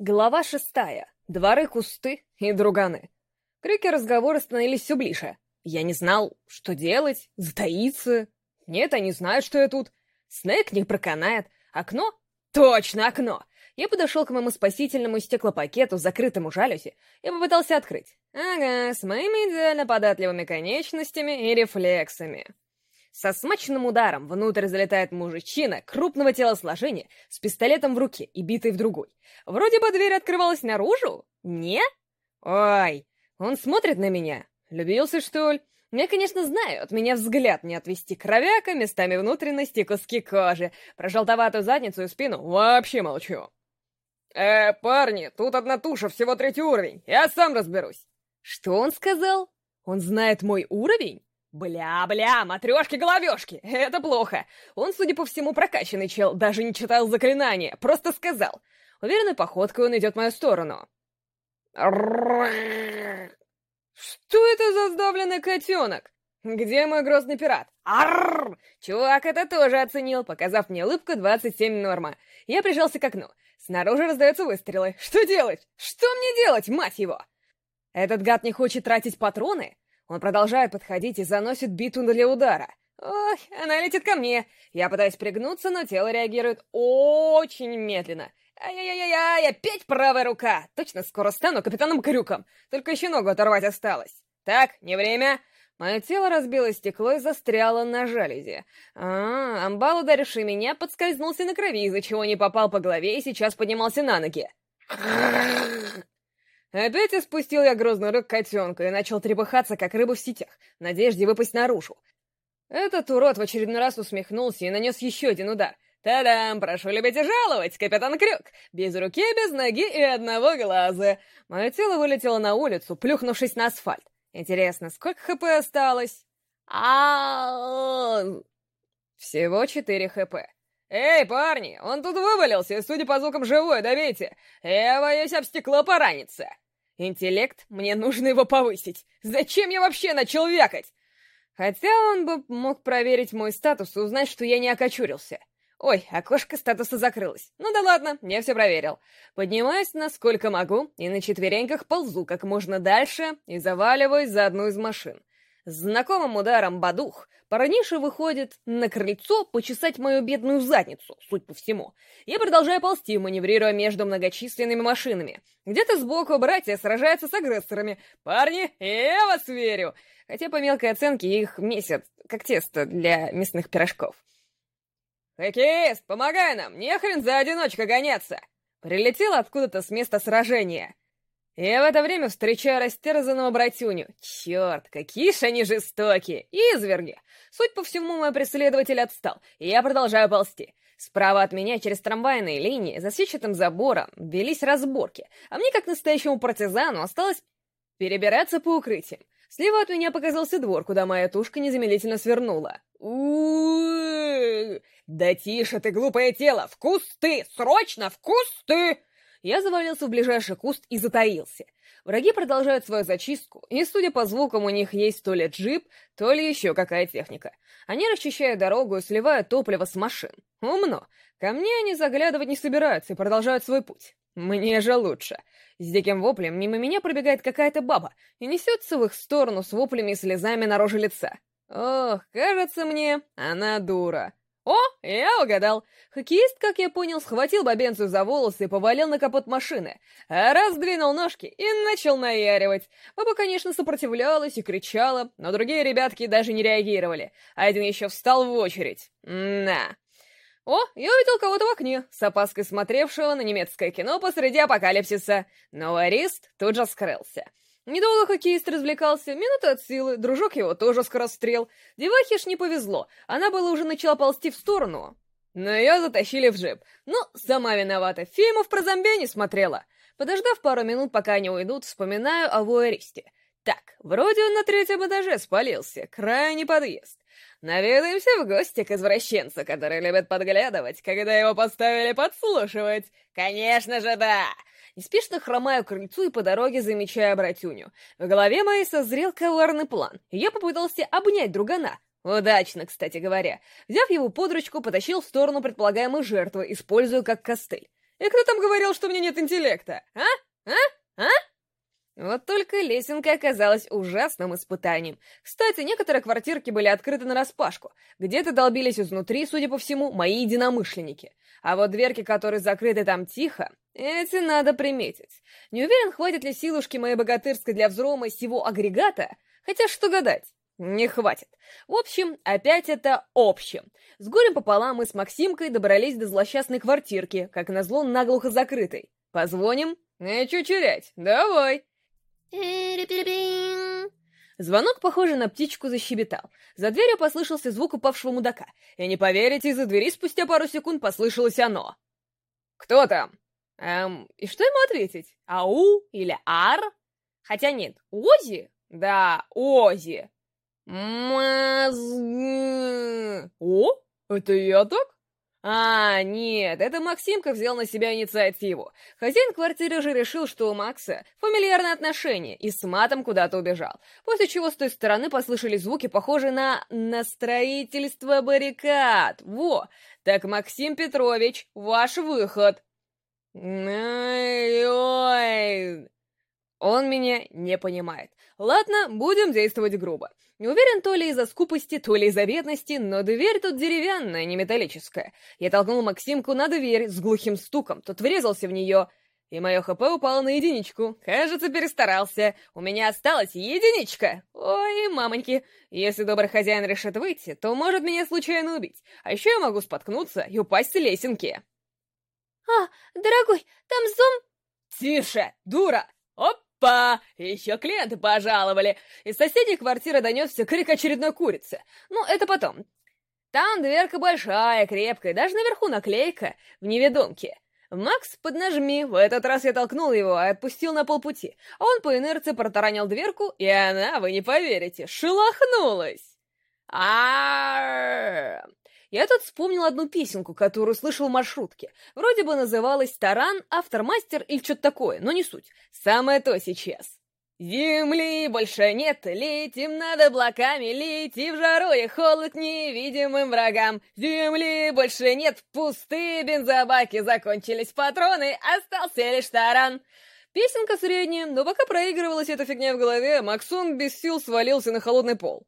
Глава шестая. Дворы, кусты и друганы. Крики разговоры становились все ближе. Я не знал, что делать, затаиться. Нет, они знают, что я тут. Снэк не проканает. Окно? Точно, окно! Я подошел к моему спасительному стеклопакету, закрытому жалюзи, и попытался открыть. Ага, с моими идеально податливыми конечностями и рефлексами. Со смачным ударом внутрь залетает мужичина крупного телосложения с пистолетом в руке и битой в другой. Вроде бы дверь открывалась наружу? Не? Ой, он смотрит на меня. Любился, что ли? Я, конечно, знаю, от меня взгляд не отвести кровяка, местами внутренности, куски кожи. Про желтоватую задницу и спину вообще молчу. «Э, парни, тут одна туша, всего третий уровень. Я сам разберусь». Что он сказал? Он знает мой уровень? Бля-бля, матрешки-головешки, это плохо. Он, судя по всему, прокачанный чел, даже не читал заклинания, просто сказал. Уверенной походкой он идет в мою сторону. Что это за сдавленный котенок? Где мой грозный пират? Чувак это тоже оценил, показав мне улыбку 27 норма. Я прижался к окну. Снаружи раздаются выстрелы. Что делать? Что мне делать, мать его? Этот гад не хочет тратить патроны? Он продолжает подходить и заносит биту для удара. Ох, она летит ко мне. Я пытаюсь пригнуться, но тело реагирует очень медленно. Ай-яй-яй-яй, опять правая рука. Точно скоро стану капитаном Крюком. Только еще ногу оторвать осталось. Так, не время. Мое тело разбило стекло и застряло на жалюзи. А, амбал, ударивший меня, подскользнулся на крови, из-за чего не попал по голове и сейчас поднимался на ноги. Опять испустил я грозный рык котенка и начал трепыхаться, как рыба в сетях, в надежде выпасть наружу. Этот урод в очередной раз усмехнулся и нанес еще один удар. «Та-дам! Прошу любить и жаловать, капитан Крюк! Без руки, без ноги и одного глаза!» Мое тело вылетело на улицу, плюхнувшись на асфальт. Интересно, сколько хп осталось? а Всего 4 хп. «Эй, парни, он тут вывалился, и, судя по звукам, живой, добейте! Я боюсь об стекло пораниться!» «Интеллект? Мне нужно его повысить! Зачем я вообще начал вякать?» Хотя он бы мог проверить мой статус и узнать, что я не окочурился. Ой, окошко статуса закрылось. Ну да ладно, я все проверил. Поднимаюсь насколько могу и на четвереньках ползу как можно дальше и заваливаюсь за одну из машин. Знакомым ударом бадух парниша выходит на крыльцо почесать мою бедную задницу, суть по всему. Я продолжаю ползти, маневрируя между многочисленными машинами. Где-то сбоку братья сражаются с агрессорами. Парни, я вас верю! Хотя по мелкой оценке их месяц, как тесто для мясных пирожков. «Хоккеист, помогай нам! Не хрен за одиночка гоняться!» Прилетел откуда-то с места сражения. Я в это время встречаю растерзанного братюню. Черт, какие же они жестокие! Изверги! Суть по всему, мой преследователь отстал, и я продолжаю ползти. Справа от меня через трамвайные линии за сетчатым забором велись разборки, а мне, как настоящему партизану, осталось перебираться по укрытиям. Слева от меня показался двор, куда моя тушка незамедлительно свернула. у Да тише ты, глупое тело! В кусты! Срочно в кусты! Я завалился в ближайший куст и затаился. Враги продолжают свою зачистку, и, судя по звукам, у них есть то ли джип, то ли еще какая техника. Они расчищают дорогу и сливают топливо с машин. Умно. Ко мне они заглядывать не собираются и продолжают свой путь. Мне же лучше. С диким воплем мимо меня пробегает какая-то баба и несется в их сторону с воплями и слезами на роже лица. Ох, кажется мне, она дура. О, я угадал. Хоккеист, как я понял, схватил бабенцу за волосы и повалил на капот машины, а раздвинул ножки и начал наяривать. Баба, конечно, сопротивлялась и кричала, но другие ребятки даже не реагировали. Один еще встал в очередь. На. О, я увидел кого-то в окне, с опаской смотревшего на немецкое кино посреди апокалипсиса. Но Арист тут же скрылся. Недолго хоккеист развлекался, минуты от силы, дружок его тоже скорострел. Девахе ж не повезло, она была уже начала ползти в сторону. Но ее затащили в джип. Ну, сама виновата, фильмов про зомби не смотрела. Подождав пару минут, пока они уйдут, вспоминаю о Вуэристе. Так, вроде он на третьем этаже спалился, крайний подъезд. Наведаемся в гости к извращенцу, который любит подглядывать, когда его поставили подслушивать. Конечно же, да! Неспешно хромаю к крыльцу и по дороге замечаю братюню. В голове моей созрел коварный план, я попытался обнять другана. Удачно, кстати говоря. Взяв его под ручку, потащил в сторону предполагаемой жертвы, используя как костыль. И кто там говорил, что у меня нет интеллекта? А? А? А? Вот только лесенка оказалась ужасным испытанием. Кстати, некоторые квартирки были открыты нараспашку. Где-то долбились изнутри, судя по всему, мои единомышленники. А вот дверки, которые закрыты там тихо, эти надо приметить. Не уверен, хватит ли силушки моей богатырской для взрома сего агрегата, хотя что гадать. Не хватит. В общем, опять это общем. С горем пополам мы с Максимкой добрались до злосчастной квартирки, как назло наглухо закрытой. Позвоним? «Э, чучерять, давай!» Звонок, похоже на птичку, защебетал. За дверью послышался звук упавшего мудака. И не поверите, из-за двери спустя пару секунд послышалось оно. «Кто там?» Эм, и что ему ответить? Ау или Ар? Хотя нет, Ози? Да, Ози. Мазг... О, это я так? А, нет, это Максимка взял на себя инициативу. Хозяин квартиры же решил, что у Макса фамильярные отношения, и с матом куда-то убежал. После чего с той стороны послышались звуки, похожие на... на строительство баррикад. Во! Так, Максим Петрович, ваш выход. Ой-ой. Он меня не понимает. Ладно, будем действовать грубо. Не уверен, то ли из-за скупости, то ли из-за бедности, но дверь тут деревянная, не металлическая. Я толкнул Максимку на дверь с глухим стуком, тот врезался в нее, и мое ХП упало на единичку. Кажется, перестарался. У меня осталась единичка. Ой, мамоньки, если добрый хозяин решит выйти, то может меня случайно убить. А еще я могу споткнуться и упасть с лесенки. А, дорогой, там зом... Тише, дура! Оп! Опа! Еще клиенты пожаловали. Из соседней квартиры донесся крик очередной курицы. Ну, это потом. Там дверка большая, крепкая, даже наверху наклейка в неведомке. «Макс, поднажми!» В этот раз я толкнул его и отпустил на полпути, а он по инерции протаранил дверку, и она, вы не поверите, шелохнулась. а я тут вспомнил одну песенку, которую слышал в маршрутке. Вроде бы называлась «Таран», «Автормастер» или что-то такое, но не суть. Самое то сейчас. Земли больше нет, летим над облаками, лети в жару и холод невидимым врагам. Земли больше нет, пустые бензобаки, закончились патроны, остался лишь таран. Песенка средняя, но пока проигрывалась эта фигня в голове, Максон без сил свалился на холодный пол.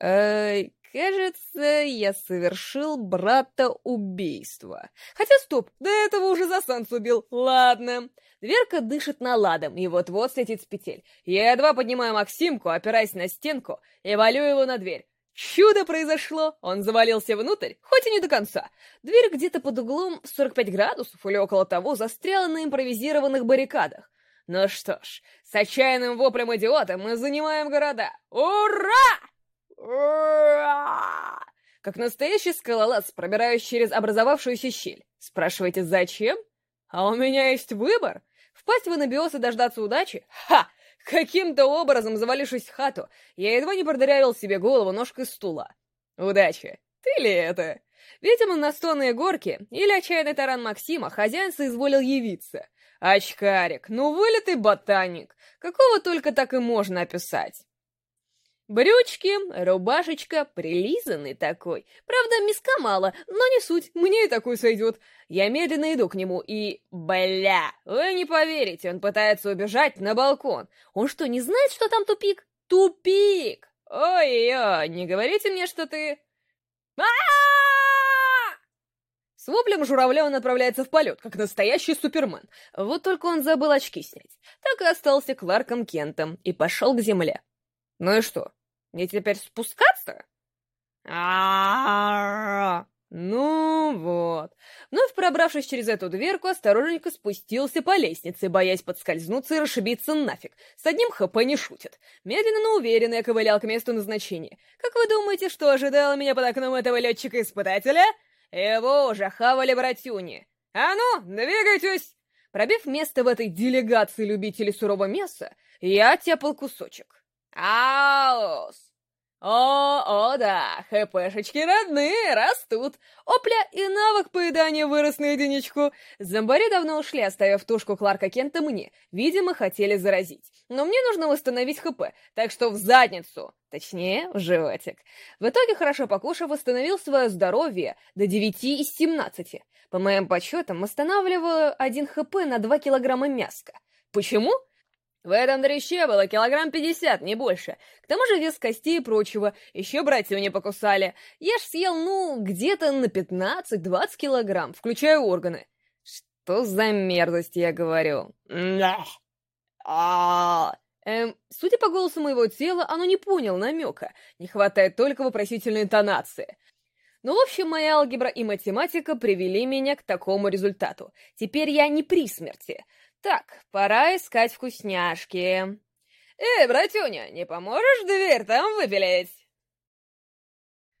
Эй, Кажется, я совершил брата убийство. Хотя стоп, до этого уже Засанс убил. Ладно. Дверка дышит наладом, и вот-вот слетит с петель. Я едва поднимаю Максимку, опираясь на стенку, и валю его на дверь. Чудо произошло! Он завалился внутрь, хоть и не до конца. Дверь где-то под углом 45 градусов или около того застряла на импровизированных баррикадах. Ну что ж, с отчаянным воплем идиота мы занимаем города. Ура! Как настоящий скалолаз, пробираюсь через образовавшуюся щель. Спрашиваете, зачем? А у меня есть выбор. Впасть в анабиоз и дождаться удачи? Ха! Каким-то образом, завалившись в хату, я едва не продырявил себе голову ножкой стула. Удачи! Ты ли это? Видимо, на стонные горки или отчаянный таран Максима хозяин соизволил явиться. Очкарик, ну вылитый ботаник. Какого только так и можно описать. Брючки, рубашечка, прилизанный такой. Правда, миска мало, но не суть, мне и такой сойдет. Я медленно иду к нему и... Бля! Вы не поверите, он пытается убежать на балкон. Он что, не знает, что там тупик? Тупик! Ой-ой, не говорите мне, что ты... а С воплем журавля он отправляется в полет, как настоящий супермен. Вот только он забыл очки снять. Так и остался Кларком Кентом и пошел к земле. Ну и что? Мне теперь спускаться? а Ну вот. Вновь пробравшись через эту дверку, осторожненько спустился по лестнице, боясь подскользнуться и расшибиться нафиг. С одним ХП не шутит. Медленно, но уверенно я ковылял к месту назначения. Как вы думаете, что ожидало меня под окном этого летчика-испытателя? Его уже хавали братюни. А ну, двигайтесь! Пробив место в этой делегации любителей сурового мяса, я тяпал кусочек. Аус! О, о да, хпшечки родные, растут. Опля, и навык поедания вырос на единичку. Зомбари давно ушли, оставив тушку Кларка Кента мне. Видимо, хотели заразить. Но мне нужно восстановить хп, так что в задницу. Точнее, в животик. В итоге, хорошо покушав, восстановил свое здоровье до 9 из 17. По моим подсчетам, восстанавливаю 1 хп на 2 килограмма мяска. Почему? В этом дреще было килограмм пятьдесят, не больше. К тому же вес костей и прочего. Еще братьев не покусали. Я ж съел, ну, где-то на 15-20 килограмм, включая органы. Что за мерзость, я говорю? а Эм, судя по голосу моего тела, оно не понял намека. Не хватает только вопросительной интонации. Ну, в общем, моя алгебра и математика привели меня к такому результату. Теперь я не при смерти. Так, пора искать вкусняшки. Эй, братюня, не поможешь дверь там выпилить?